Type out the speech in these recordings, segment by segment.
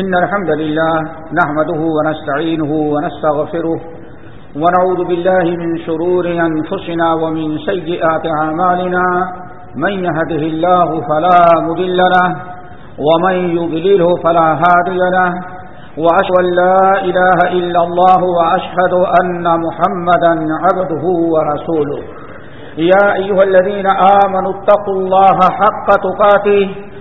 إن الحمد لله نحمده ونستعينه ونستغفره ونعوذ بالله من شرور أنفسنا ومن سيئات عمالنا من يهده الله فلا مذل له ومن يضلله فلا هادي له وأشهد لا إله إلا الله وأشهد أن محمدا عبده ورسوله يا أيها الذين آمنوا اتقوا الله حق تقاته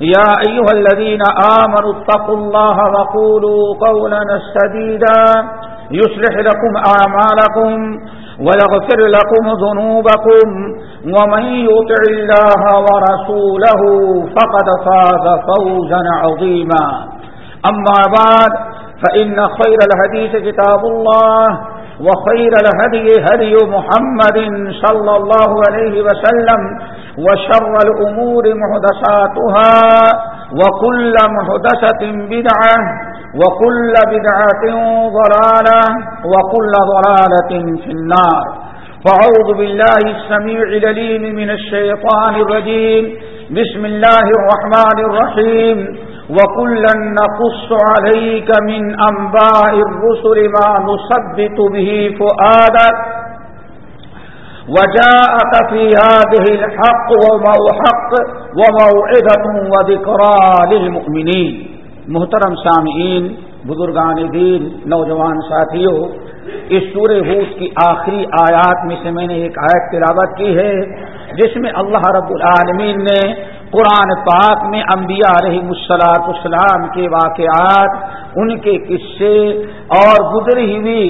يا أيها الذين آمنوا اتقوا الله وقولوا قولا سديدا يصلح لكم أعمالكم ويغفر لكم ذنوبكم ومن يطع الله ورسوله فقد فاز فوزا عظيما. أما بعد، فإن خير الهديث كتاب الله وخير الهدي هدي محمد صلى الله عليه وسلم وشر الأمور محدثاتها وكل محدثة بدعة وكل بدعة ضلالة وكل ضلالة في النار. فعوذ بالله السميع لليم من الشيطان الرجيم. بسم الله الرحمن الرحيم. وكلا نقص عليك من أنباء الرسل ما نثبت به فؤادك وجاءك في هذه الحق وموحق وموعدة وذكرى للمؤمنين محترم سامعین بزرگان دین، نوجوان ساتھیوں، اس سورہ حوت کی آخری آیات میں سے میں نے ایک آیت تلاوت کی ہے، جس میں اللہ رب العالمین نے قرآن پاک میں انبیاء علیہ مسلاط اسلام کے واقعات، ان کے قصے، اور گزری ہوئی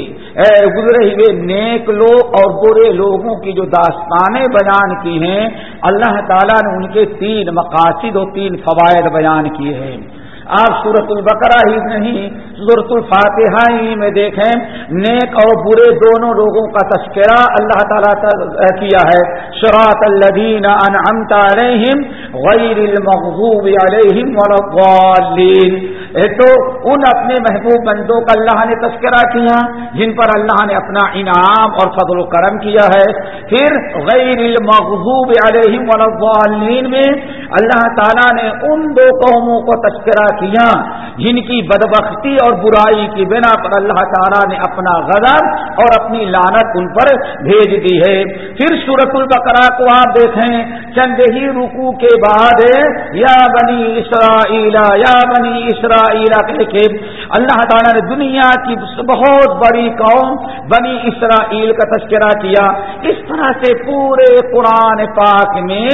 گزرے ہوئے نیک لوگ اور برے لوگوں کی جو داستانیں بیان کی ہیں، اللہ تعالیٰ نے ان کے تین مقاصد اور تین فوائد بیان کیے ہیں۔ آپ سورت البقرہ ہی نہیں سورت الفاتحہ ہی میں دیکھیں۔ نیک اور برے دونوں لوگوں کا تذکرہ اللہ تعالیٰ کیا ہے۔ شراط الدین انعمت علیہم غیر المغضوب علیہم والضالین تو ان اپنے محبوب بندوں کا اللہ نے تذکرہ کیا، جن پر اللہ نے اپنا انعام اور فضل و کرم کیا ہے۔ پھر غیر المغضوب علیہم والضالین میں اللہ تعالیٰ نے ان دو قوموں کو تذکرہ کیا، جن کی بدبختی اور برائی کی بنا پر اللہ تعالیٰ نے اپنا غضب اور اپنی لانت ان پر بھیج دی ہے۔ پھر سورت البقرہ کو آپ دیکھیں، چند ہی رکو کے بعد، یا بنی اسرائیل، یا بنی اسرائیل کے اللہ تعالیٰ نے دنیا کی بہت بڑی قوم بنی اسرائیل کا تذکرہ کیا۔ اس طرح سے پورے قرآن پاک میں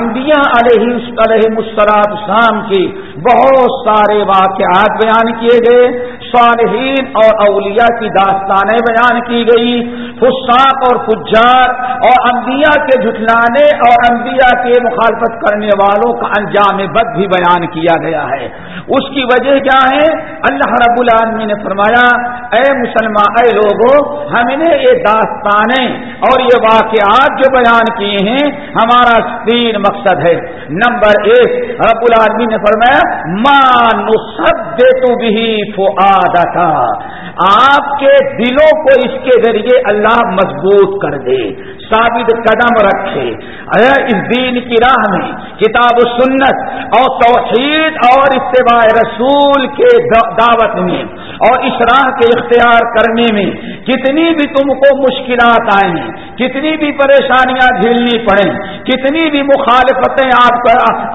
انبیاء علیہ علیہ مسلاط شام کی بہت سارے واقعات بیان کیے گئے۔ صالحین اور اولیاء کی داستانیں بیان کی گئی۔ فساق اور فجار اور انبیاء کے جھٹلانے اور انبیاء کے مخالفت کرنے والوں کا انجام بد بھی بیان کیا گیا ہے۔ اس کی وجہ کیا ہے؟ اللہ رب العالمی نے فرمایا، اے مسلمان اے لوگوں ہم نے یہ داستانیں اور یہ واقعات جو بیان کیے ہیں، ہمارا تین مقصد ہے۔ نمبر ایک، رب العالمی نے فرمایا مان سب دے تو بھی آپ کے دلوں کو اس کے ذریعے اللہ مضبوط کر دے، ثابت قدم رکھے۔ اس دین کی راہ میں کتاب و سنت اور توحید اور اتباع رسول کے دعوت میں اور اس راہ کے اختیار کرنے میں کتنی بھی تم کو مشکلات آئیں کتنی بھی پریشانیاں جھیلنی پڑیں کتنی بھی مخالفتیں آپ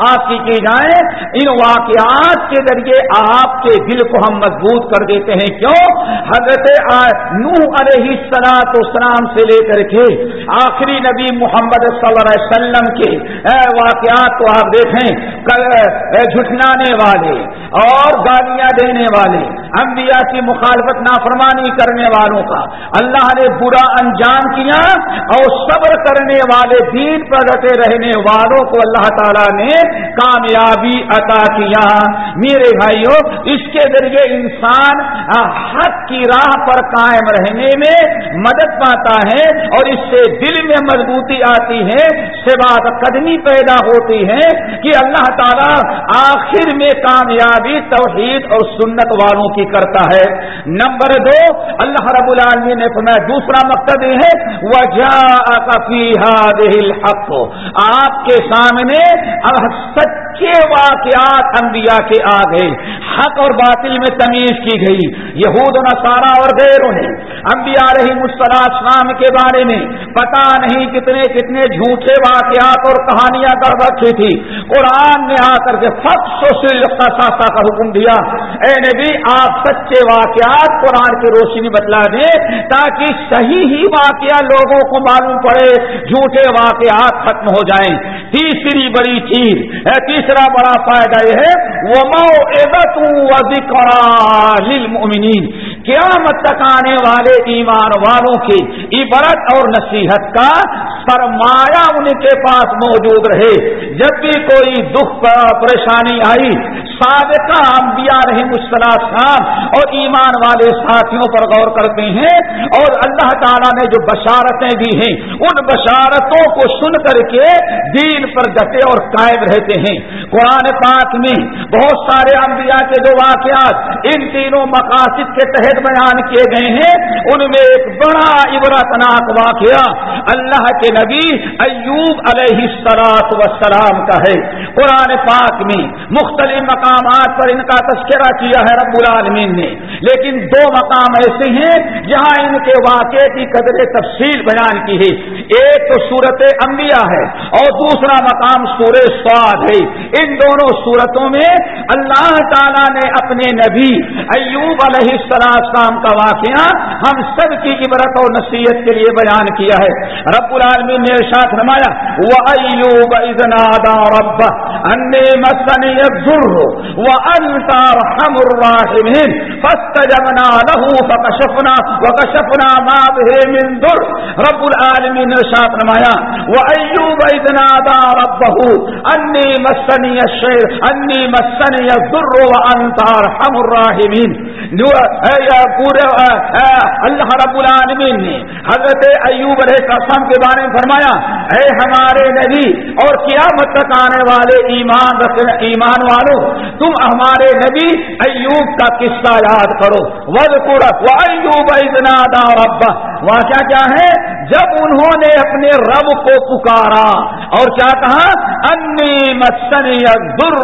آپ کی کی جائیں، ان واقعات کے ذریعے آپ کے دل کو ہم مضبوط کر دیتے ہیں۔ کیوں؟ حضرت نوح علیہ سلاط اسلام سے لے کر کے آخری نبی محمد صلی اللہ علیہ وسلم کے واقعات کو آپ دیکھیں جھٹلانے والے اور گالیاں دینے والے، انبیاء انبیاء کی مخالفت نافرمانی کرنے والوں کا۔ اللہ نے برا انجام کیا اور صبر کرنے والے دین پر ڈٹے رہنے والوں کو اللہ تعالیٰ نے کامیابی عطا کیا۔ میرے بھائیوں اس کے ذریعے انسان حق کی راہ پر قائم رہنے میں مدد پاتا ہے اور اس سے دل میں مضبوطی آتی ہے سے بات قدمی پیدا ہوتی ہے کہ اللہ تعالیٰ آخر میں کامیابی، توحید اور سنت والوں کی کرتا ہے۔ نمبر دو، اللہ رب العالمین نے فرمایا، دوسرا مقصد یہ ہے وجہ حق آپ کے سامنے سچے واقعات انبیاء کے آ گئے حق اور باطل میں تمیز کی گئی۔ یہود نصارہ اور غیروں نے انبیاء رہی مسلام کے بارے میں پتا نہیں کتنے کتنے جھوٹے واقعات اور کہانیاں کر رکھی تھی۔ قرآن نے آ کر کے کا حکم دیا۔ اے نبی، آپ سچ سچے واقعات قرآن کی روشنی بتلا دیں تاکہ صحیح ہی واقعہ لوگوں کو معلوم پڑے، جھوٹے واقعات ختم ہو جائیں۔ تیسری بڑی چیز تیسرا بڑا فائدہ یہ ہے وہ مو قیامت تک آنے والے ایمان والوں کی عبرت اور نصیحت کا سرمایہ ان کے پاس موجود رہے۔ جب بھی کوئی دکھ، پریشانی آئی سابقہ انبیاء رحم السلام اور ایمان والے ساتھیوں پر غور کرتے ہیں اور اللہ تعالیٰ نے جو بشارتیں دی ہیں، ان بشارتوں کو سن کر کے دین پر ڈٹے اور قائم رہتے ہیں۔ قرآن پاک میں بہت سارے انبیاء کے جو واقعات ان تینوں مقاصد کے تحت بیان کیے گئے ہیں۔ ان میں ایک بڑا عبرتناک واقعہ اللہ کے نبی ایوب علیہ سلاط وسلام کا ہے۔ قرآن پاک میں مختلف مقامات پر ان کا تذکرہ کیا ہے رب العالمین نے۔ لیکن دو مقام ایسے ہیں جہاں ان کے واقعے کی قدر تفصیل بیان کی ہے۔ ایک تو صورت انبیاء ہے اور دوسرا مقام سورہ سواد ہے۔ ان دونوں صورتوں میں اللہ تعالی نے اپنے نبی ایوب علیہ السلام کا واقعہ ہم سب کی عبرت اور نصیحت کے لیے بیان کیا ہے۔ رب العالمین نے ارشاد فرمایا وہ ایوب رب ان مسنی الضر وانت ارحم الراحمين. فاستجبنا له فكشفنا، وكشفنا ما به من ضر. رب العالمين ارشاد فرمایا وایوب اذ نادى ربه انی مسنی الشر انی مسنی الضر وانت ارحم الراحمين. پورے اللہ رب العالمین نے حضرت ایوب علیہ السلام کے بارے میں فرمایا اے ہمارے نبی اور قیامت تک آنے والے ایمان ایمان والوں تم ہمارے نبی ایوب کا قصہ یاد کرو۔ ود پورک وہ ایوب رب واقعہ کیا ہے؟ جب انہوں نے اپنے رب کو پکارا اور کیا کہا؟ انی مسنی در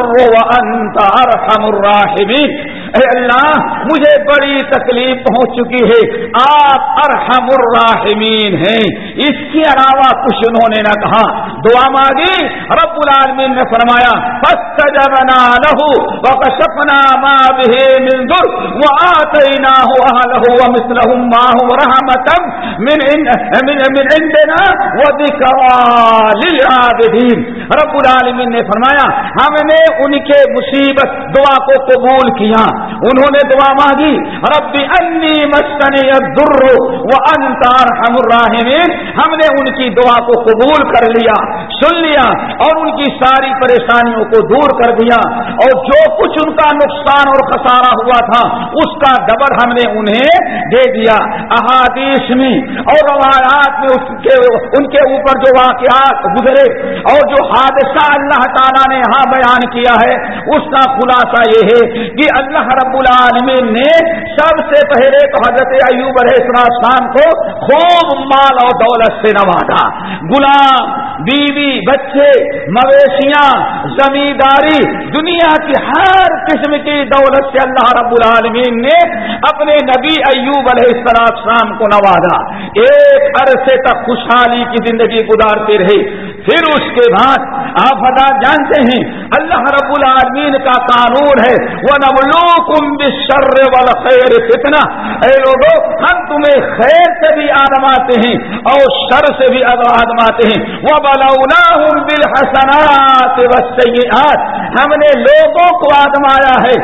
انت ارحم الراحمین اے اللہ، مجھے بڑی تکلیف پہنچ چکی ہے۔ آپ ارحم الراحمین ہیں۔ اس کے علاوہ کچھ انہوں نے نہ کہا۔ دعا مانگی۔ رب العالمین نے فرمایا، فاستجبنا له وكشفنا ما به من ضر وآتيناه أهله ومثلهم معه رحمة من من من عندنا وذكرى للعابدين رب العالمین نے فرمایا، ہم نے ان کے مصیبت دعا کو قبول کیا۔ انہوں نے دعا مانگی، رب انی مسنی الضر وانت ارحم الراحمین ہم نے ان کی دعا کو قبول کر لیا، سن لیا اور ان کی ساری پریشانیوں کو دور کر دیا۔ اور جو کچھ ان کا نقصان اور خسارہ ہوا تھا، اس کا ڈبر ہم نے انہیں دے دیا۔ احادیث میں اور روایات میں اس کے، ان کے اوپر جو واقعات گزرے اور جو حادثہ اللہ تعالیٰ نے یہاں بیان کیا ہے، اس کا خلاصہ یہ ہے کہ اللہ رب العالمین نے سب سے پہلے تو حضرت ایوب علیہ السلام کو خوب مال اور دولت سے نوازا۔ غلام، بیوی، بچے، مویشیاں، زمینداری، دنیا کی ہر قسم کی دولت سے اللہ رب العالمین نے اپنے نبی ایوب علیہ السلام کو نوازا۔ ایک عرصے تک خوشحالی کی زندگی گزارتے رہے۔ پھر اس کے بعد آپ حضرات جانتے ہیں، اللہ رب العالمین کا قانون ہے وہ نبلو کم بشر والا خیر فتنا اے لوگوں ہم تمہیں خیر سے بھی آدماتے ہیں اور شر سے بھی آدماتے ہیں۔ وہ بلونا ہوں دل ہم نے لوگوں کو آدمایا ہے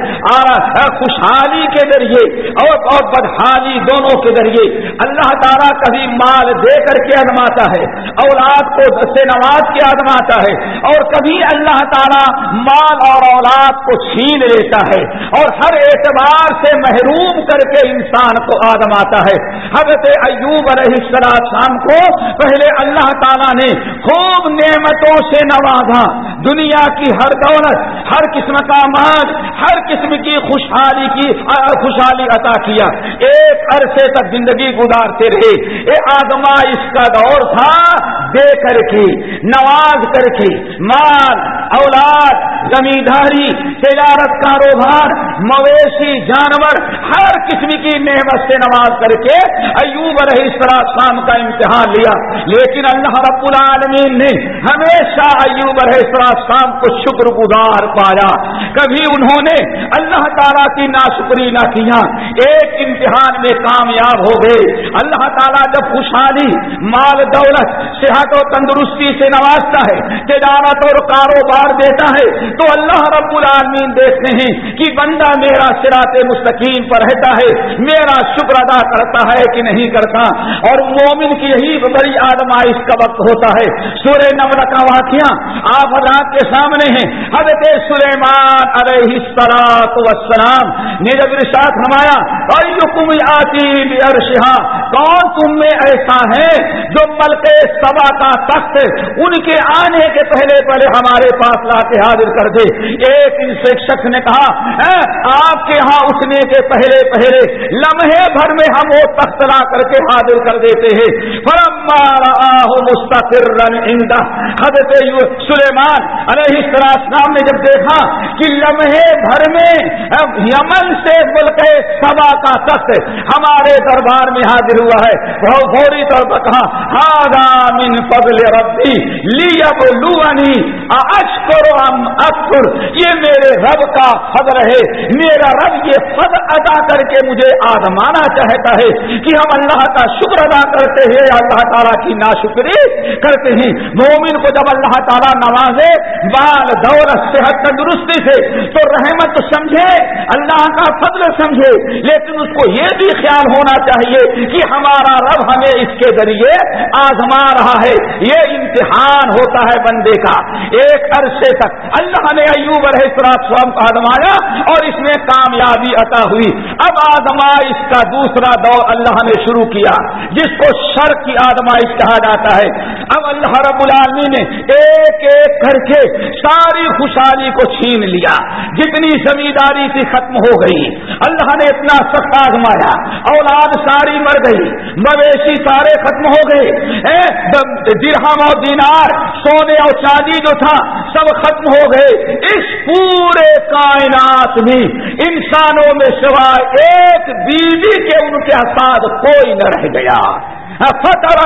خوشحالی کے ذریعے اور بدحالی دونوں کے ذریعے۔ اللہ تعالیٰ کبھی مال دے کر کے آدماتا ہے، اولاد کو سے نواز کے آدماتا ہے اور کبھی اللہ تعالیٰ مال اور اولاد کو چھین لیتا ہے اور ہر اعتبار سے محروم کر کے انسان کو آدماتا ہے۔ حضرت ایوب علیہ السلام کو پہلے اللہ تعالیٰ نے خوب نعمتوں سے نوازا۔ دنیا کی ہر دولت، ہر قسم کا مال، ہر قسم کی خوشحالی کی خوشحالی عطا کیا۔ ایک عرصے تک زندگی گزارتے رہے۔ یہ آدما اس کا دور تھا۔ دے کر کی نواز کر کی مال اولاد زمینداری تجارت کاروبار، مویشی، جانور، ہر قسم کی نعمت سے نواز کر کے ایوب علیہ السلام کا امتحان لیا۔ لیکن اللہ رب العالمین نے ہمیشہ ایوب علیہ السلام کو شکر گزار پایا۔ کبھی انہوں نے اللہ تعالیٰ کی ناشکری نہ کیا، ایک امتحان میں کامیاب ہو گئے۔ اللہ تعالیٰ جب خوشحالی، مال، دولت، صحت و تندرستی سے نوازتا ہے، تجارت اور کاروبار دیتا ہے تو اللہ رب العالمین دیکھتے ہیں کہ بندہ میرا سراط مستقیم پر رہتا ہے، میرا شکر ادا کرتا ہے کہ نہیں کرتا۔ اور مومن کی یہی بڑی آدمائش کا وقت ہوتا ہے۔ سورہ نمل کا واقعہ آپ حضرات کے سامنے ہیں۔ حضرت سلیمان علیہ السلام نے جب رشاط ہمایا آتی عرشہ کون تم میں ایسا ہے جو ملک سبا کا تخت ان کے آنے کے پہلے پہلے ہمارے پاس لا کے حاضر کر دے۔ ایک ان سے شخص نے کہا آپ کے ہاں اٹھنے کے پہلے پہلے لمحے بھر میں ہم وہ تخت لا کر کے حاضر کر دیتے ہیں۔ مستقر حضرت سلیمان علیہ السلام نے جب دیکھا کہ لمحے بھر میں یمن سے ملک سبا کا تخت ہمارے دربار میں حاضر ہوا ہے۔ بہت فوری طور پر کہا ہاں من فضل ربی لی اب لونی اشکر ام یہ میرے رب کا فضل ہے میرا رب یہ فضل ادا کر کے مجھے آزمانا چاہتا ہے کہ ہم اللہ کا شکر ادا کرتے ہیں، اللہ تعالیٰ کی ناشکری کرتے ہیں۔ مومن کو جب اللہ تعالیٰ نوازے، بال دولت، صحت تندرستی سے، تو رحمت سمجھے، اللہ کا فضل سمجھے۔ لیکن اس کو یہ بھی خیال ہونا چاہیے کہ ہمارا رب ہمیں اس کے ذریعے آزما رہا ہے۔ یہ امتحان ہوتا ہے بندے کا۔ ایک عرصے تک اللہ نے ایوب علیہ السلام کو آزمایا اور اس میں کامیابی عطا ہوئی۔ اب آزمائش کا دوسرا دور اللہ نے شروع کیا، جس کو شر کی آزمائش کہا جاتا ہے۔ اب اللہ رب العالمی نے ایک ایک کر کے ساری خوشحالی کو چھین لیا۔ جتنی زمینداری تھی ختم ہو گئی۔ اللہ نے اتنا سخت آزمایا اولاد ساری مر گئی۔ مویشی سارے ختم ہو گئے۔ درہم اور دینار، سونے اور چاندی جو تھا، سب ختم ہو گئے۔ اس پورے کائنات میں انسانوں میں سوائے ایک بیوی کے ان کے ساتھ کوئی نہ رہ گیا۔ فتح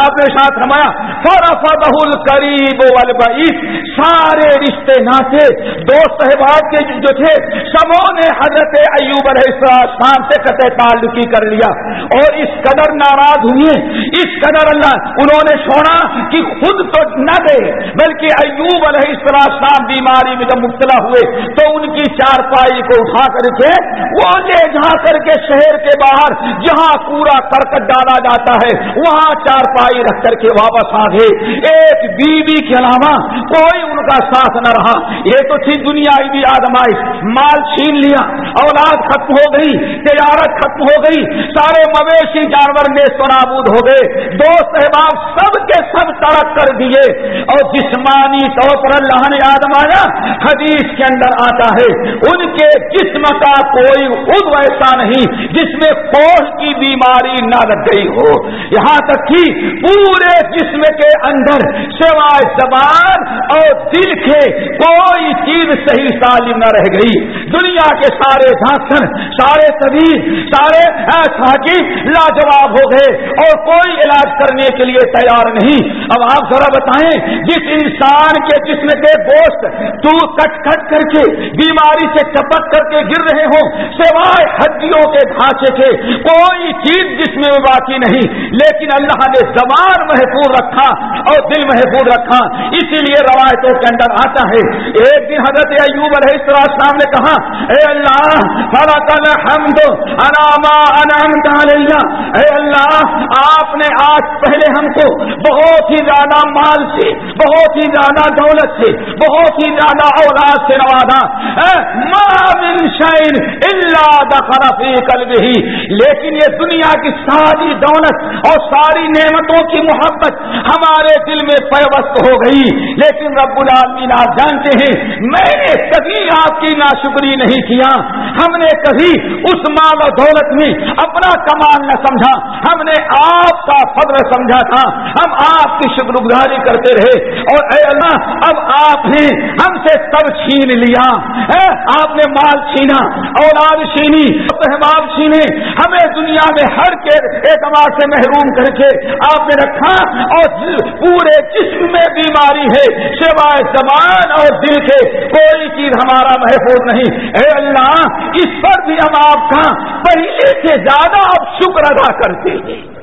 آپ نے ساتھ رمایا فرف بہل قریب والبعید۔ سارے رشتے ناطے دوست احباب کے جو تھے سبوں نے حضرت ایوب علیہ السلام سے قطع تعلقی کر لیا۔ اور اس قدر ناراض ہوئے، اس قدر اللہ، انہوں نے چھوڑا کہ خود تو نہ دے، بلکہ ایوب علیہ السلام بیماری میں جب مبتلا ہوئے، تو ان کی چار پائی کو اٹھا کر کے وہ لے جا کر کے شہر کے باہر، جہاں پورا کرکٹ ڈالا جاتا ہے ہے، وہاں چار پائی رکھ کر کے واپس آ گئے۔ ایک بیوی کے علاوہ کوئی ان کا ساتھ نہ رہا۔ یہ تو تھی دنیا بھی آدمائش مال چھین لیا، اولاد ختم ہو گئی، تجارت ختم ہو گئی، سارے مویشی جانور میں سنابود ہو گئے۔ دوست احباب سب کے سب تڑک کر دیے۔ اور جسمانی طور پر اللہ نے آدمایا حدیث کے اندر آتا ہے، ان کے جسم کا کوئی خود ایسا نہیں جس میں کوش کی بیماری نہ لگ گئی ہو۔ یہاں تک کہ پورے جسم کے اندر سوائے زبان اور دل کے کوئی چیز صحیح سالم نہ رہ گئی۔ دنیا کے سارے ڈاکٹر سارے طبیب، سارے لاجواب ہو گئے اور کوئی علاج کرنے کے لیے تیار نہیں۔ اب آپ ذرا بتائیں، جس انسان کے جسم کے گوشت تو کٹ کٹ کر کے، بیماری سے چپک کر کے گر رہے ہوں، سوائے ہڈیوں کے ڈھانچے کے، کوئی چیز جس میں باقی نہیں۔ لیکن اللہ نے زبان محفوظ رکھا اور دل محفوظ رکھا۔ اسی لیے روایتوں کے اندر آتا ہے، ایک دن حضرت ایوب علیہ السلام نے کہا، اے اللہ الحمد اناما انعمت علیہ اے اللہ، آپ نے آج پہلے ہم کو بہت ہی زیادہ مال سے، بہت ہی زیادہ دولت سے، بہت ہی زیادہ اولاد سے نوازا شائن اللہ دخل فی قلبه لیکن یہ دنیا کی ساری دولت اور ساری نعمتوں کی محبت ہمارے دل میں پیوست ہو گئی۔ لیکن رب العالمین، آپ جانتے ہیں، میں نے کبھی آپ کی ناشکری نہیں کیا۔ ہم نے کبھی اس مال و دولت میں اپنا کمال نہ سمجھا۔ ہم نے آپ کا فضل سمجھا تھا۔ ہم آپ کی شکر گزاری کرتے رہے اور اے اللہ، اب آپ نے ہم سے سب چھین لیا۔ آپ نے مال چھینا، اولاد چھینی احباب چھینے، ہمیں دنیا میں ہر کے اعتبار سے محروم کر کے آپ نے رکھا اور پورے جسم میں بیماری ہے۔ سوائے زبان اور دل کے کوئی چیز ہمارا محفوظ نہیں۔ اے اللہ، اس پر بھی ہم آپ کا پہلے سے زیادہ آپ شکر ادا کرتے ہیں۔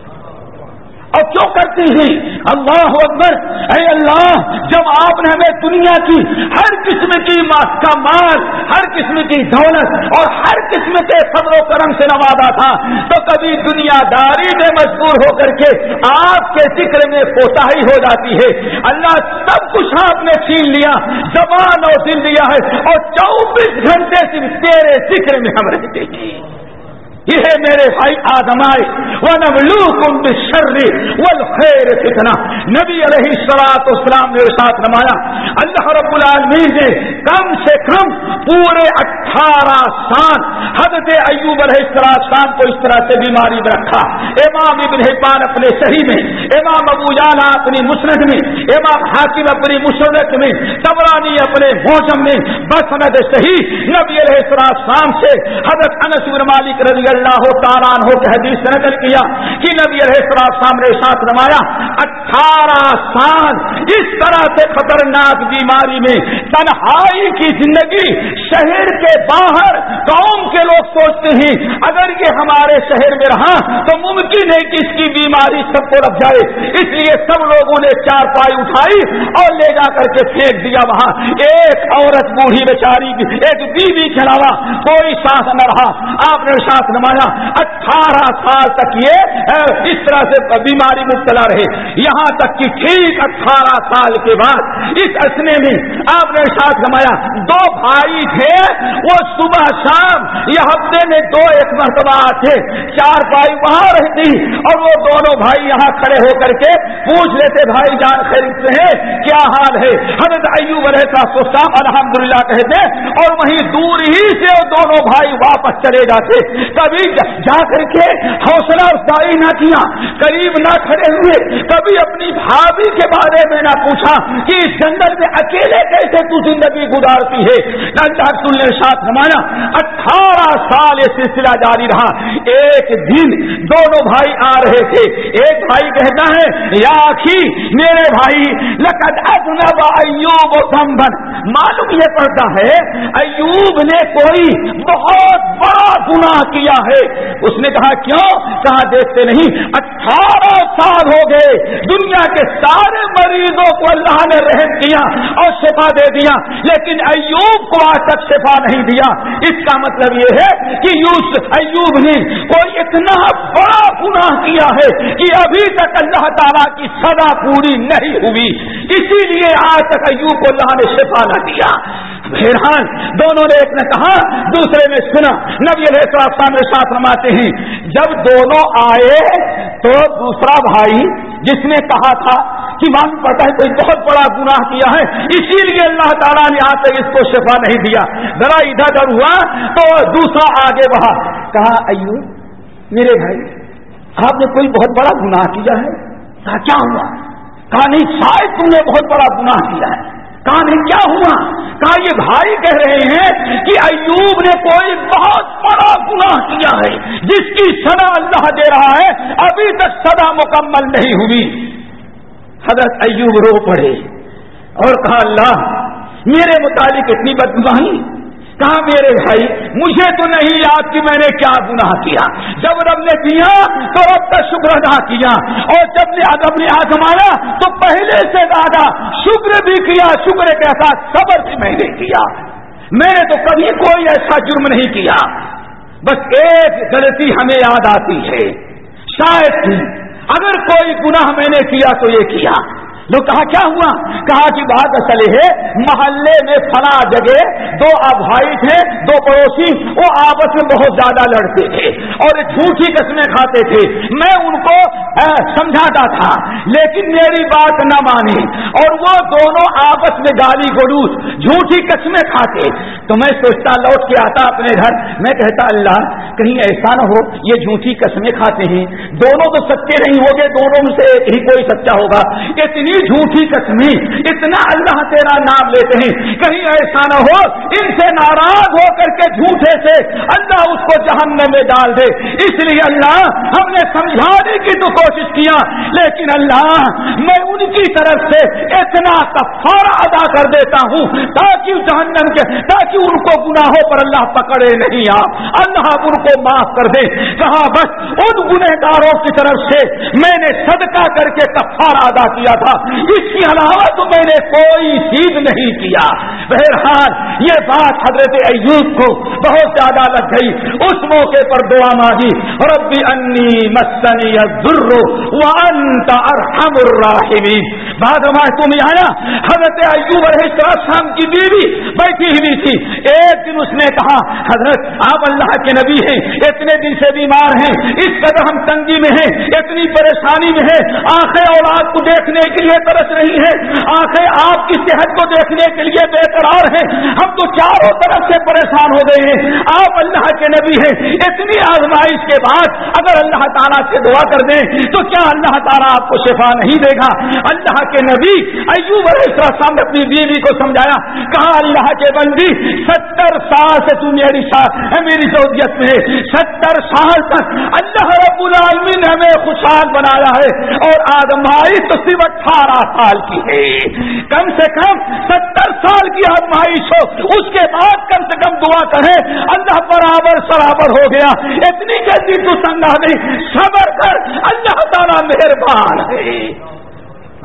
اور کیوں کرتے ہیں؟ اللہ اکبر۔ اے اللہ، جب آپ نے ہمیں دنیا کی ہر قسم کی کا مال، ہر قسم کی دولت اور ہر قسم کے صبر و کرم سے نوازا تھا، تو کبھی دنیا داری میں مجبور ہو کر کے آپ کے ذکر میں کوتا ہی ہو جاتی ہے۔ اللہ سب کچھ آپ نے چھین لیا، زبان اور دل دیا ہے اور چوبیس گھنٹے صرف تیرے ذکر میں ہم رہتے ہیں۔ یہ میرے بھائی آدم آئے۔ وہ نبلو کم نبی علیہ سلاط اسلام نے ساتھ نمایا اللہ رب العالمین نے کم سے کم پورے اٹھارہ سال حضرت ایوب علیہ السلام کو اس طرح سے بیماری میں رکھا۔ امام ابن حبان اپنے صحیح میں، امام ابو جانا اپنی مسند میں، امام حاکم اپنی مسرت میں تبرانی اپنے موسم میں۔ بسند صحیح نبی علیہ السلام سے حضرت انس مالک رضی اللہ تعالیٰ ہو کے حدیث سے نقل کیا کہ نبی علیہ السلام سامنے ساتھ نمایا، اٹھارہ سال اس طرح سے خطرناک بیماری میں تنہائی کی زندگی شہر کے باہر قوم کے لوگ سوچتے ہیں، اگر یہ ہمارے شہر میں رہا تو ممکن ہے کہ اس کی بیماری سب کو رکھ جائے۔ اس لیے سب لوگوں نے چار پائی اٹھائی اور لے جا کر کے پھینک دیا وہاں۔ ایک عورت بوڑھی بیچاری، ایک بیوی کے علاوہ کوئی سانس نہ رہا۔ آپ نے سانس نہ فرمایا، اٹھارہ سال تک یہ اس طرح سے بیماری مبتلا رہے۔ یہاں تک کہ ٹھیک اٹھارہ سال کے بعد اس اسنے میں آپ نے ساتھ نمایا دو بھائی تھے، وہ صبح شام یہ ہفتے میں دو ایک مرتبہ تھے چار بھائی وہاں رہتی اور وہ دونوں بھائی یہاں کھڑے ہو کر کے پوچھ لیتے، بھائی جان خریدتے ہیں، کیا حال ہے؟ حضرت ایوب رہتا سوچا الحمد للہ کہتے، اور وہیں دور ہی سے دونوں بھائی واپس چلے جاتے۔ کبھی کبھی جا کر کے حوصلہ افزائی نہ کیا، قریب نہ کھڑے ہوئے، کبھی اپنی بھابھی کے بارے میں نہ پوچھا کہ اس جنگل میں اکیلے کیسے تو زندگی گزارتی ہے؟ نے ساتھ نمایا اٹھارہ سال یہ سلسلہ جاری رہا۔ ایک دن دونوں بھائی آ رہے تھے۔ ایک بھائی کہتا ہے، یا میرے بھائی، لقد اجنب ایوب سمبن معلوم یہ پڑتا ہے، ایوب نے کوئی بہت ہے؟ اس نے کہا، کیوں؟ کہا، دیکھتے نہیں، اٹھارہ سال ہو گئے، دنیا کے سارے مریضوں کو اللہ نے رحم کیا اور شفا دے دیا، لیکن ایوب کو آج تک شفا نہیں دیا۔ اس کا مطلب یہ ہے کہ یوس ایوب نے کوئی اتنا بڑا گناہ کیا ہے کہ ابھی تک اللہ تعالیٰ کی سزا پوری نہیں ہوئی۔ اسی لیے آج تک ایوب کو اللہ نے شفا نہ دیا۔ حیران. دونوں نے ایک نے کہا، دوسرے نے سنا، نبی علیہ السلام ساتھ رماتے ہیں، جب دونوں آئے تو دوسرا بھائی جس نے کہا تھا کہ معلوم پڑتا ہے کوئی بہت بڑا گناہ کیا ہے، اسی لیے اللہ تعالیٰ نے آج تک اس کو شفا نہیں دیا۔ ذرا ادھر ہوا تو دوسرا آگے بڑھا، کہا، ایو، میرے بھائی، آپ نے کوئی بہت بڑا گناہ کیا ہے؟ کہا، کیا ہوا؟ کہا، نہیں، شاید تم نے بہت بڑا گناہ کیا ہے۔ کہا نہیں کیا ہوا؟ کہا یہ بھائی کہہ رہے ہیں کہ ایوب نے کوئی بہت بڑا گناہ کیا ہے، جس کی سدا اللہ دے رہا ہے، ابھی تک سدا مکمل نہیں ہوئی۔ حضرت ایوب رو پڑے اور کہا، اللہ، میرے متعلق اتنی بدگماہی کہا میرے بھائی؟ مجھے تو نہیں یاد کہ میں نے کیا گناہ کیا۔ جب رب نے دیا تو رب کا شکر ادا کیا۔ اور جب نے رب نے آزمایا تو پہلے سے زیادہ شکر بھی کیا۔ شکر کے ساتھ صبر بھی میں نے کیا۔ میں نے تو کبھی کوئی ایسا جرم نہیں کیا۔ بس ایک غلطی ہمیں یاد آتی ہے۔ شاید تھی اگر کوئی گناہ میں نے کیا تو یہ کیا۔ لو کہا کیا ہوا؟ کہا کہ بات اصل ہے، محلے میں فلاں جگہ، دو بھائی تھے، دو پڑوسی، وہ آپس میں بہت زیادہ لڑتے تھے اور جھوٹی قسمیں کھاتے تھے۔ میں ان کو سمجھاتا تھا، لیکن میری بات نہ مانی اور وہ دونوں آپس میں گالی گلوس جھوٹی قسمیں کھاتے۔ تو میں سوچتا، لوٹ کے آتا اپنے گھر۔ میں کہتا، اللہ، کہیں ایسا نہ ہو، یہ جھوٹی قسمیں کھاتے ہیں۔ دونوں تو سچے نہیں ہوگے، دونوں سے ہی کوئی سچا ہوگا۔ اتنی جھوٹی قسمی اتنا اللہ تیرا نام لیتے ہیں۔ کہیں ایسا نہ ہو، ان سے ناراض ہو کر کے جھوٹے سے اللہ اس کو جہنم میں ڈال دے۔ اس لیے اللہ، ہم نے سمجھانے کی تو کوشش کیا، لیکن اللہ، میں ان کی طرف سے اتنا کفارہ ادا کر دیتا ہوں، تاکہ جہنم کے، تاکہ ان کو گناہوں پر اللہ پکڑے نہیں آ۔ اللہ ان کو معاف کر دے۔ کہا بس، ان گنہگاروں کی طرف سے میں نے صدقہ کر کے کفارہ ادا کیا تھا۔ اس کے علاوہ تو میں نے کوئی چیز نہیں کیا۔ بہرحال یہ بات حضرت ایوب کو بہت زیادہ لگ گئی۔ اس موقع پر دعا مانگی، ربی انی مسنی وانت ارحم الراحمین۔ بعد میں تم آیا۔ حضرت ایوب علیہ السلام کی بیوی بیٹھی ہوئی تھی۔ ایک دن اس نے کہا، حضرت، آپ اللہ کے نبی ہیں، اتنے دن سے بیمار ہیں، اس قدر ہم تنگی میں ہیں، اتنی پریشانی میں ہیں آخر اولاد کو دیکھنے کے لیے لیے ترس رہی ہے آنکھیں آپ کی صحت کو دیکھنے کے لیے بے قرار ہیں۔ ہم تو چاروں طرف سے پریشان ہو گئے ہیں۔ آپ اللہ کے نبی ہیں۔ اتنی آزمائش کے بعد اگر اللہ تعالیٰ سے دعا کر دیں تو کیا اللہ تعالیٰ آپ کو شفا نہیں دے گا؟ اللہ کے نبی ایوب علیہ السلام نے اپنی بیوی کو سمجھایا۔ کہا، اللہ کے بندی، ستر سال سے تو میری میری سہولیت میں ستر سال تک اللہ رب العالمین نے ہمیں خوشحال بنایا ہے۔ اور آزمائش تو صرف اٹھارہ سال کی ہے۔ کم سے کم ستر سال کی آزمائش ہو۔ اس کے بعد کم سے کم دعا کریں۔ اللہ برابر سرابر ہو گیا۔ اتنی جلدی تو سنگا نہیں، صبر کر۔ اللہ تعالیٰ مہربان ہے۔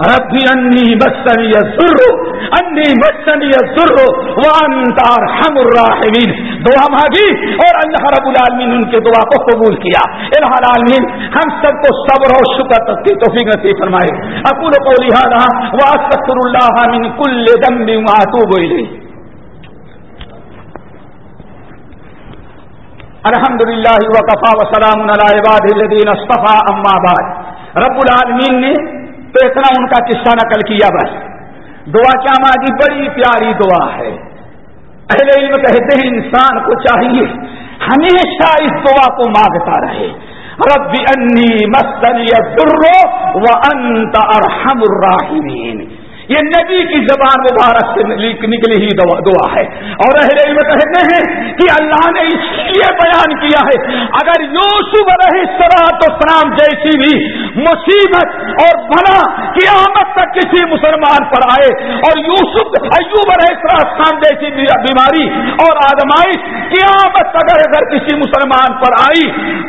ربی انی مسنی ضرو انی مسنی ضرو وانتار ہم الراحمین۔ دعا مانگی اور اللہ رب العالمین ان کے دعا کو قبول کیا۔ الہ العالمین، ہم سب کو صبر اور شکر تک کی توفیق نصیب فرمائے۔ اقول قولی هذا واستغفر الله من كل ذنب واتوب الیہ۔ الحمد للہ وقفا وسلام علی عباد الذین اصطفى اما بعد۔ رب العالمین نے تو اتنا ان کا قصہ نقل کیا بس۔ دعا کیا مانگی بڑی پیاری دعا ہے۔ اہل علم کہتے ہیں، انسان کو چاہیے ہمیشہ اس دعا کو مانگتا رہے۔ رب انی مستنی درو و انت ارحم الراحمین۔ یہ نبی کی زبان مبارک سے نکلی ہی دعا ہے۔ اور اہل علم کہتے ہیں کہ اللہ نے اس لیے بیان کیا ہے، اگر یوسف علیہ سرات و سلام جیسی بھی مصیبت اور بنا قیامت تک کسی مسلمان پر آئے اور یوسف ایوب علیہ السلام جیسی بیماری اور آدمائش قیامت اگر اگر کسی مسلمان پر آئی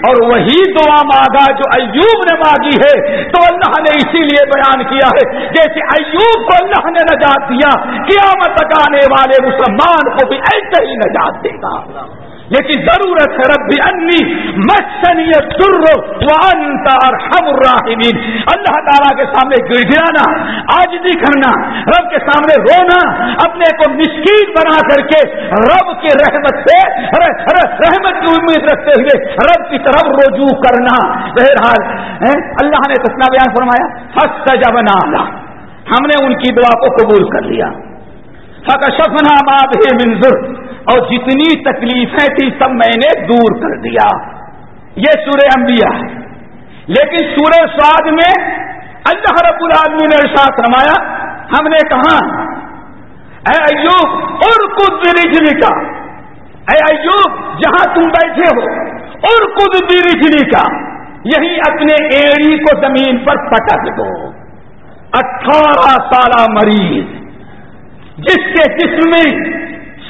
اور وہی دعا مانگا جو ایوب نے مانگی ہے، تو اللہ نے اسی لیے بیان کیا ہے۔ جیسے ایوب کو اللہ نے نجات دیا، قیامت آنے والے مسلمان کو بھی ایسے ہی نجات دے گا۔ لیکن ضرورت ہے ربی انی مسنی ارحم الراحمین۔ اللہ تعالیٰ کے سامنے گر گرانا آج نہیں کرنا، رب کے سامنے رونا، اپنے کو مسکین بنا کر کے رب کے رحمت سے رحمت کی امید رکھتے ہوئے رب کی طرف رجوع کرنا۔ بہرحال اللہ نے کتنا بیان فرمایا ہست جب ہم نے ان کی دعا کو قبول کر لیا۔ فکشفنا ما به من اور جتنی تکلیفیں تھی سب میں نے دور کر دیا۔ یہ سورہ انبیاء ہے۔ لیکن سورہ سواد میں اللہ رب العالمین نے ساتھ رمایا ہم نے کہا، اے ایوب اور کچھ بھی کا اے ایوب، جہاں تم بیٹھے ہو اور کچھ بھی کا یہی اپنے ایڑی کو زمین پر پٹک دو۔ اٹھارہ سالہ مریض، جس کے جسم میں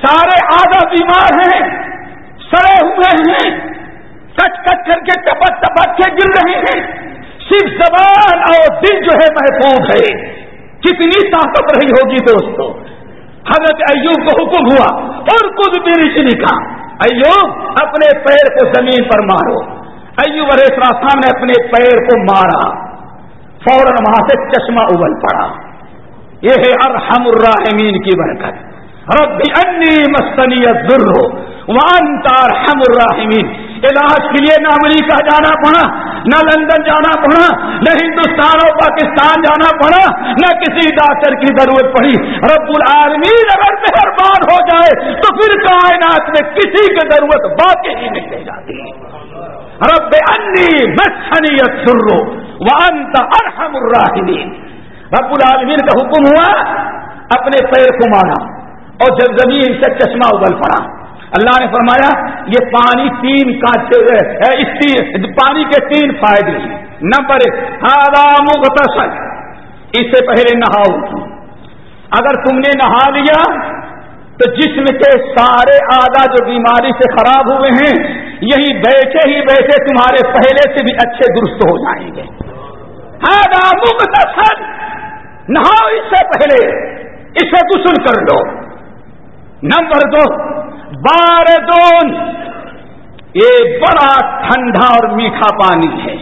سارے آدھا بیمار ہیں، سڑے ہوئے ہیں کٹ کٹ کر کے ٹپک ٹپک کے گر رہے ہیں۔ صرف زبان اور دل جو ہے محفوظ ہے۔ کتنی طاقت رہی ہوگی دوستو۔ حضرت ایوب کو حکم ہوا اور کچھ بھی نہیں لکھا ایوب، اپنے پیر کو زمین پر مارو۔ ایوب علیہ السلام نے اپنے پیر کو مارا۔ فوراً وہاں سے چشمہ ابل پڑا۔ یہ ہے ارحم الراحمین کی برکت۔ رب انی مستنی ذرو وان ارحم الراحمین۔ علاج کے لیے نہ امریکہ جانا پڑا، نہ لندن جانا پڑا، نہ ہندوستان اور پاکستان جانا پڑا، نہ کسی ڈاکٹر کی ضرورت پڑی۔ رب العالمین اگر مہربان ہو جائے تو پھر کائنات میں کسی کی ضرورت باقی ہی نہیں رہ جاتی۔ رب انی مسنی سرو وانت ارحم الراحمین۔ رب العالمین کا حکم ہوا اپنے پیر کو مارا اور جب زمین سے چشمہ ابل پڑا۔ اللہ نے فرمایا، یہ پانی تین کا پانی کے تین فائدے نمبر ایک مغتصل اس سے پہلے نہاؤ۔ اگر تم نے نہا لیا تو جسم کے سارے آدھا جو بیماری سے خراب ہوئے ہیں، یہی بیٹھے ہی بیٹھے تمہارے پہلے سے بھی اچھے درست ہو جائیں گے۔ نہاؤ اس سے پہلے، اسے غسل کر لو۔ نمبر دو بار دون یہ بڑا ٹھنڈا اور میٹھا پانی ہے۔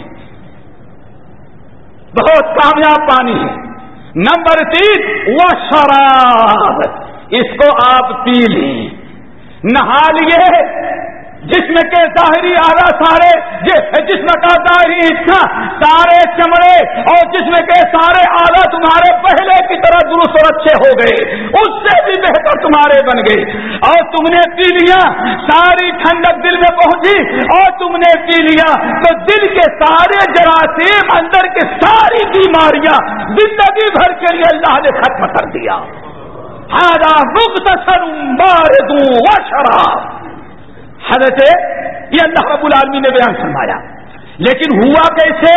بہت کامیاب پانی ہے۔ نمبر تین، وہ شراب۔ اس کو آپ پی لیں نہا لیے۔ جسم کے ظاہری آرا سارے جسم کا ظاہری حصہ سارے چمڑے اور جسم کے سارے آلہ تمہارے پہلے کی طرح درست اور اچھے ہو گئے۔ اس سے بھی بہتر تمہارے بن گئے۔ اور تم نے پی لیا ساری ٹھنڈک دل میں پہنچی۔ اور تم نے پی لیا تو دل کے سارے جراثیم اندر کی ساری بیماریاں زندگی بھر کے لیے اللہ نے ختم کر دیا۔ ہارا مختصر بار دوں شراب حضرت، یہ اللہ رب العالمین نے بیان فرمایا. لیکن ہوا کیسے؟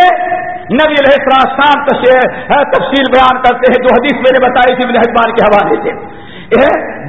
نبی علیہ السلام تفصیل بیان کرتے ہیں جو حدیث میں نے بتائی تھی حجمان کے حوالے سے.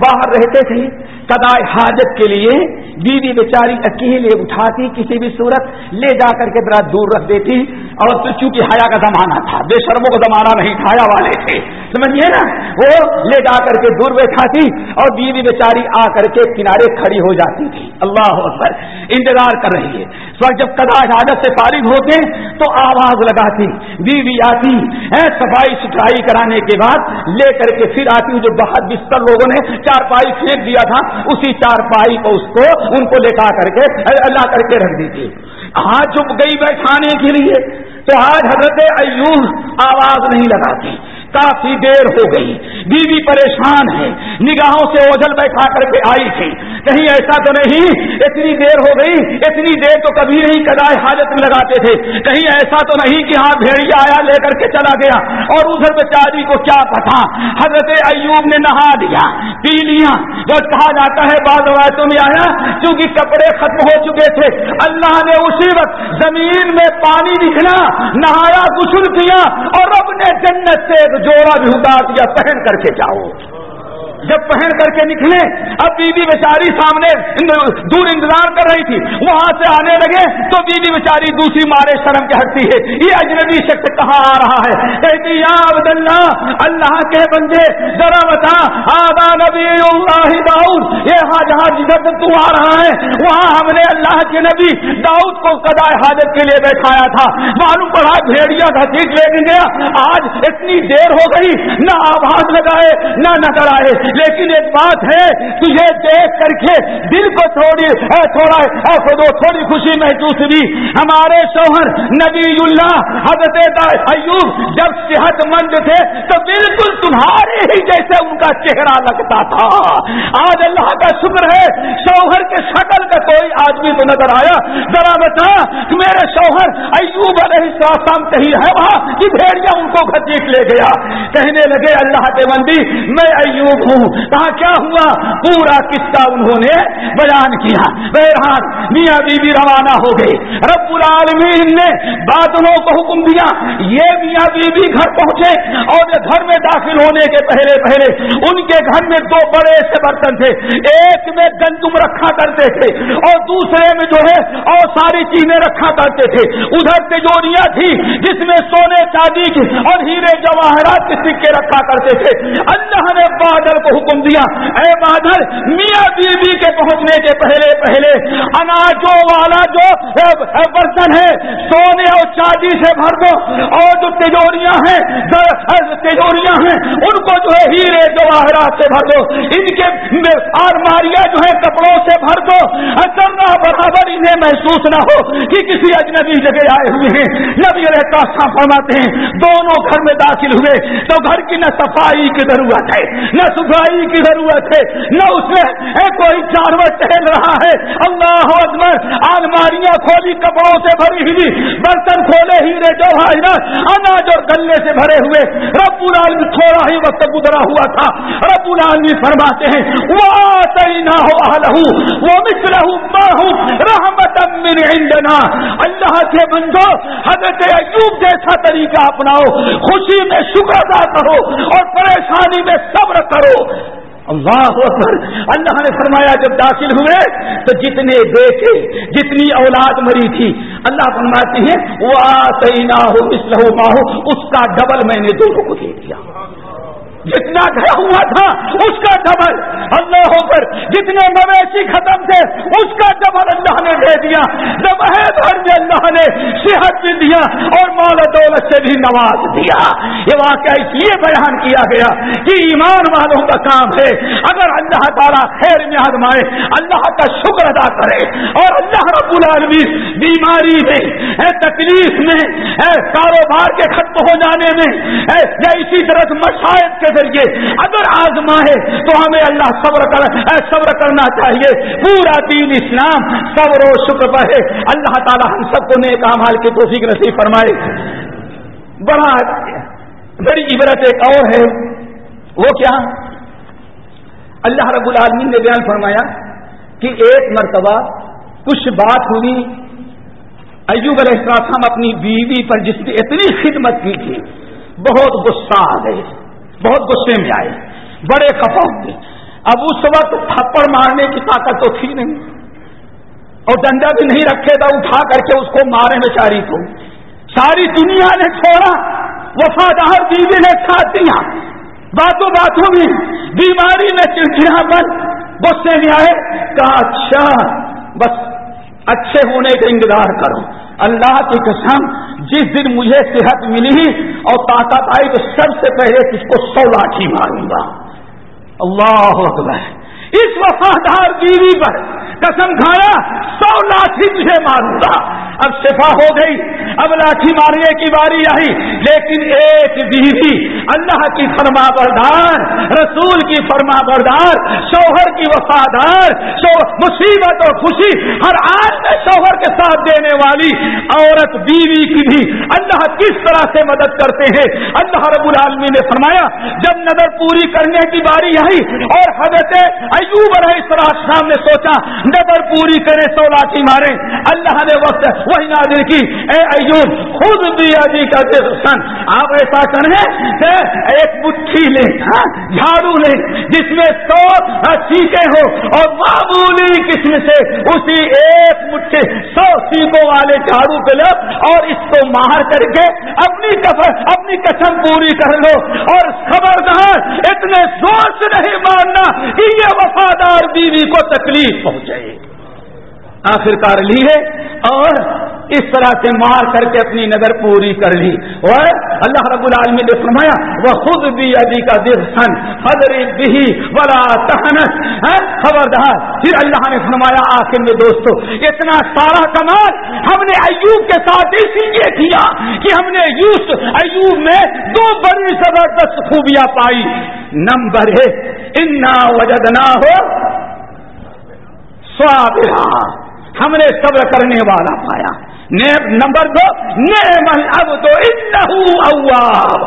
باہر رہتے تھے قدائے حاجت کے لیے بیوی بیچاری اکیلے اٹھاتی کسی بھی صورت لے جا کر کے ذرا دور رکھ دیتی اور چونکہ حیا کا زمانہ تھا، بے شرموں کا زمانہ نہیں تھا، حیا والے تھے۔ سمجھیے نا؟ وہ لے جا کر کے دور بیٹھاتی اور بیوی بیچاری آ کر کے کنارے کھڑی ہو جاتی تھی۔ اللہ اکبر، انتظار کر رہی ہے۔ اس وقت جب قدا حاجت سے فارغ ہوتے تو آواز لگاتی، بیوی آتی صفائی ستھرائی کرانے کے بعد لے کر کے پھر آتی۔ جو بہت بستر لوگوں نے چار پائی پھینک دیا تھا اسی چارپائی کو اس کو ان کو لٹا کر کے اللہ کر کے رکھ دیجیے ہاں چپ گئی بیٹھانے کے لیے تو آج حضرت ایوب آواز نہیں لگاتی۔ کافی دیر ہو گئی۔ بیوی پریشان ہے۔ نگاہوں سے اوجل بیٹھا کر کے آئی تھی۔ کہیں ایسا تو نہیں، اتنی دیر ہو گئی، اتنی دیر تو کبھی نہیں کدائے حاجت میں لگاتے تھے۔ کہیں ایسا تو نہیں کہ ہاں بھیڑیا آیا، لے کر کے چلا گیا۔ اور ادھر بیچاری کو کیا پتا، حضرت ایوب نے نہا دیا۔ پی لیا جو کہا جاتا ہے، بعض روایتوں میں آیا کیونکہ کپڑے ختم ہو چکے تھے، اللہ نے اسی وقت زمین میں پانی نکلا نہایا، غسل کیا، اور رب نے جنت سے جوڑا بھی اتار دیا پہن کر کے جاؤ۔ جب پہن کر کے نکلے، اب بیوی بیچاری سامنے دور انتظار کر رہی تھی۔ وہاں سے آنے لگے تو بیوی بیچاری دوسری مارے شرم کے ہٹتی ہے۔ یہ اجنبی شخص کہاں آ رہا ہے؟ کہتی یا عبد اللہ اللہ کے بندے، ذرا بتا، آدھا نبی اللہ داؤد، یہ ہاں جہاں جدھر تو آ رہا ہے، وہاں ہم نے اللہ کے نبی داؤد کو قدائے حاجت کے لیے بیٹھایا تھا۔ معلوم پڑا بھیڑیا گھسیٹ لے گیا۔ آج اتنی دیر ہو گئی، نہ آواز لگائے، نہ نظر آئے۔ لیکن ایک بات ہے، تجھے دیکھ کر کے دل کو تھوڑی تھوڑا تھوڑی خوشی محسوس ہوئی۔ ہمارے شوہر نبی اللہ حضرت ایوب جب صحت مند تھے تو بالکل تمہارے ہی جیسے ان کا چہرہ لگتا تھا۔ آج اللہ کا شکر ہے، شوہر کے شکل کا کوئی آدمی تو نظر آیا، ذرا بتا میرے شوہر ایوب علیہ السلام کہیں ہے وہاں کہ بھیڑیا ان کو گھسیٹ لے گیا۔ کہنے لگے، اللہ کے بندی، میں ایوب ہوں۔ کہا کیا ہوا؟ پورا قصہ انہوں نے بیان کیا۔ بہرحال، میاں بی بی روانہ ہو گئے۔ رب العالمین نے بادلوں کو حکم دیا۔ یہ میاں بی بی گھر پہنچے اور گھر میں داخل ہونے کے پہلے پہلے ان کے گھر میں دو بڑے سے برتن تھے۔ ایک میں گندم رکھا کرتے تھے اور دوسرے میں جو ہے اور ساری چیزیں رکھا کرتے تھے۔ ادھر تجوریاں تھی جس میں سونے چاندی اور ہیرے جواہرات کے سکے رکھا کرتے تھے۔ اللہ نے بادل کو حکم دیا۔ اے بادل، میاں بیوی کے پہنچنے کے پہلے پہلے اناجوں والا جو برتن ہے، سونے اور چاندی سے بھر دو۔ اور جو تجوریاں ہیں تجوریاں ہیں، ان کو جو ہے ہیرے جواہرات سے بھر دو۔ ان کے آرماریاں جو ہے کپڑوں سے بھر دو۔ کرنا برابر انہیں محسوس نہ ہو کہ کسی اجنبی جگہ آئے ہوئے ہیں۔ نبی رہتا فرماتے ہیں، دونوں گھر میں داخل ہوئے۔ تو گھر کی نہ صفائی کی ضرورت ہے نہ صفائی کی ضرورت ہے نہ اس میں کوئی جانور ٹہل رہا ہے۔ اللہ اکبر، آلماریاں کھولی، کپڑوں سے بھری ہوئی، برتن کھولے، ہیرے جواہرات اناج اور گلے سے بھرے ہوئے۔ رب العالمین تھوڑا ہی وقت گزرا ہوا تھا۔ رب العالمین فرماتے ہیں وہ نہ ہو وہ مصر ہوں رحمت عندنا۔ اللہ کے بندو، حضرت ایوب جیسا طریقہ اپناؤ، خوشی میں شکر ادا کرو اور پریشانی میں صبر کرو۔ اللہ اکبر۔ اللہ نے فرمایا، جب داخل ہوئے تو جتنے بیٹے جتنی اولاد مری تھی، اللہ فرماتے ہیں وہ آئی نہ ہو اس لہو ماہو اس کا ڈبل میں نے دونوں کو دے دیا جتنا گھر ہوا تھا، اس کا ڈبل اللہ ہو کر جتنے مویشی ختم تھے، اس کا ڈبل اللہ نے دے دیا۔ جب بھر میں اللہ نے صحت بھی دیا اور مال دولت سے بھی نواز دیا۔ یہ واقعہ یہ بیان کیا گیا کہ ایمان والوں کا کام ہے۔ اگر اللہ تعالیٰ خیر میں آدمائے اللہ کا شکر ادا کرے۔ اور اللہ رب العالمین بیماری میں تکلیف میں کاروبار کے ختم ہو جانے میں یا اسی طرح مشاہد کے ذریعے اگر آزما ہے تو ہمیں اللہ صبر کر صبر کرنا چاہیے۔ پورا دین اسلام صبر و شکر پر ہے۔ اللہ تعالی ہم سب کو نیک مال کی توفیق نصیب فرمائے۔ بڑا بڑی عبرت ایک اور ہے۔ وہ کیا؟ اللہ رب العالمین نے بیان فرمایا کہ ایک مرتبہ کچھ بات ہوئی۔ ایوب علیہ السلام اپنی بیوی پر جس کی اتنی خدمت کی تھی، بہت غصہ آ گئی بہت غصے میں آئے، بڑے خفا ہوئے اب اس وقت تھپڑ مارنے کی طاقت تو تھی نہیں۔ اور ڈنڈا بھی نہیں رکھے گا اٹھا کر کے اس کو مارے بیچاری کو۔ ساری دنیا نے چھوڑا، وفادار بیوی نے ساتھ دیا باتوں باتوں میں بیماری میں چڑچڑا بن، غصے میں آئے، کہا اچھا بس اچھے ہونے کا انتظار کرو۔ اللہ کی قسم، جس دن مجھے صحت ملی اور طاقت آئی تو سب سے پہلے اس کو سو لاٹھی ماروں گا۔ اللہ اکبر۔ اس وفادار بیوی پر قسم کھایا، سو لاٹھی تجھے ماروں گا۔ اب شفا ہو گئی، اب لاٹھی مارنے کی باری آئی، لیکن ایک بیوی، اللہ کی فرما بردار رسول کی فرما بردار شوہر کی وفادار مصیبت اور خوشی ہر آج میں شوہر کے ساتھ دینے والی عورت بیوی کی بھی اللہ کس طرح سے مدد کرتے ہیں؟ اللہ رب العالمی نے فرمایا، جب نظر پوری کرنے کی باری آئی اور حضرت ایوب علیہ السلام نے سوچا، نظر پوری کرے، سو لاٹھی مارے۔ اللہ نے وقت وہی نازل کی۔ اے ایوب، خود بھی ابھی کا سن۔ آپ ایسا کریں ایک مٹھی لیں ہاں، جھاڑو لیں جس میں سو سیکھے ہو اور معمولی قسم سے اسی ایک مٹھی سو سیکھوں والے جھاڑو پہ لو اور اس کو مار کر کے اپنی کفر، اپنی قسم پوری کر لو۔ اور خبردار، اتنے زور سے نہیں مارنا کہ یہ وقت وفادار بیوی کو تکلیف پہنچے آخر کار لی ہے اور اس طرح سے مار کر کے اپنی نظر پوری کر لی اور اللہ رب العالمین نے فرمایا وہ خود بھی ابھی کا دل سن حضر بھی بڑا تہنت خبردار، پھر اللہ نے فرمایا، آخر میں دوستو، اتنا سارا کمال ہم نے ایوب کے ساتھ اسی لیے کیا کہ ہم نے یوس ایوب میں دو بڑی زبردست خوبیاں پائی۔ نمبر ہے انا وجدنا ہو سوابرا ہم نے صبر کرنے والا پایا۔ نمبر دو نعم العبد انہو اواب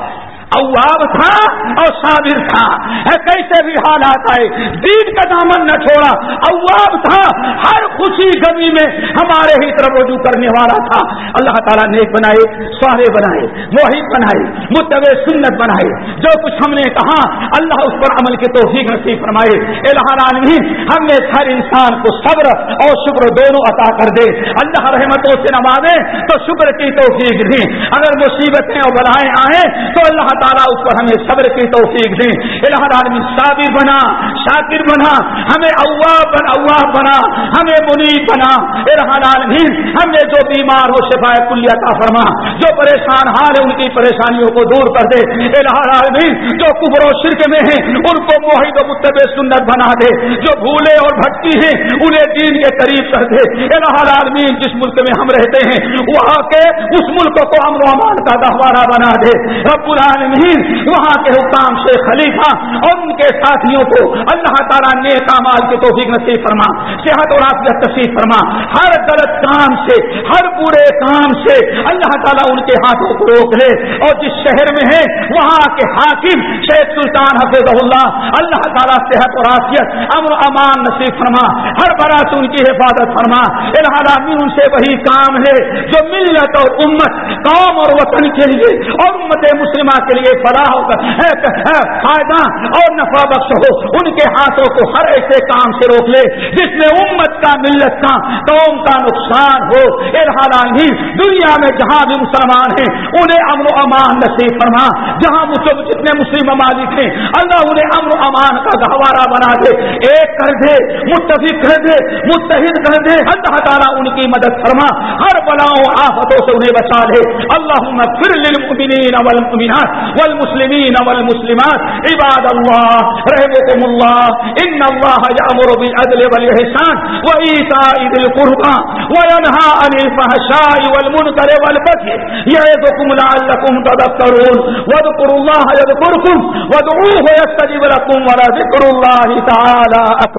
اواب تھا اور صابر تھا۔ کیسے بھی حالات آئے، دین کا دامن نہ چھوڑا۔ اواب تھا، ہر خوشی گمی میں ہمارے ہی طرف رجوع کرنے والا تھا۔ اللہ تعالیٰ نے بنائے سہارے بنائے موہی بنائے متب سنت بنائے۔ جو کچھ ہم نے کہا، اللہ اس پر عمل کے توفیق نصیب فرمائے۔ العالمین ہم نے ہر انسان کو صبر اور شکر دونوں عطا کر دے۔ اللہ رحمتوں سے نوازے تو شکر کی توفیق دی اگر مصیبتیں اور بلائیں آئیں تو اللہ تعالیٰ، اس پر ہمیں صبر کی توفیق دیں الہ عالمی صابر بنا، شاکر بنا، ہمیں اوا بن اوا بنا، ہمیں منیب بنا۔ الہ عالمین ہمیں جو بیمار ہو شفا کلیہ کا فرما، جو پریشان حال ہے، ان کی پریشانیوں کو دور کر دے۔ الہ عالمین جو کبر و شرک میں ہیں، ان کو موحد و متب سنت بنا دے۔ جو بھولے اور بھٹکی ہیں، انہیں دین کے قریب کر دے۔ الہ عالمین جس ملک میں ہم رہتے ہیں، وہاں کے اس ملک کو امن و امان کا گہوارہ بنا دے۔ رب العالمین وہاں کے حکام سے خلیفہ، اور ان کے ساتھیوں کو اللہ تعالیٰ نے کامال کی توفیق نصیب فرما، صحت اور آپ تصیف فرما۔ ہر غلط کام سے، ہر برے کام سے اللہ تعالیٰ ان کے ہاتھوں کو روک لے۔ اور جس شہر میں ہے وہاں کے حاکم شیخ سلطان حفیظ اللہ اللہ تعالیٰ صحت اور آفیت امن امان نصیب فرما۔ ہر برا ان کی حفاظت فرما۔ الحال ان سے وہی کام ہے جو ملت اور امت، قوم اور وطن کے لیے، اور امت مسلمہ کے لیے فلاح ہو فائدہ اور نفع بخش ہو، ان کے ہاتھوں کو ہر ایسے کام سے روک لے، جس میں امت کا ملت کا، قوم کا نقصان ہو۔ ہی دنیا میں جہاں بھی مسلمان ہیں، انہیں امن و امان نصیب فرما۔ جہاں جتنے مسلم ممالک ہیں، اللہ انہیں امن و امان کا گہوارہ بنا دے۔ ایک کر دے، متفق کر دے، متحد کر دے۔ اللہ تعالیٰ ان کی مدد فرما۔ ہر بلاؤں آفتوں سے انہیں بچا لے۔ اللہ پھر للمؤمنین والمؤمنات۔ والمسلمين والمسلمات. عباد الله رحمكم الله إن الله يأمر بالعدل والإحسان وإيتاء ذي القربى وينهى عن الفحشاء والمنكر والبغي يعظكم لعلكم تذكرون واذكروا الله يذكركم وادعوه يستجب لكم ولذكر الله تعالى أكبر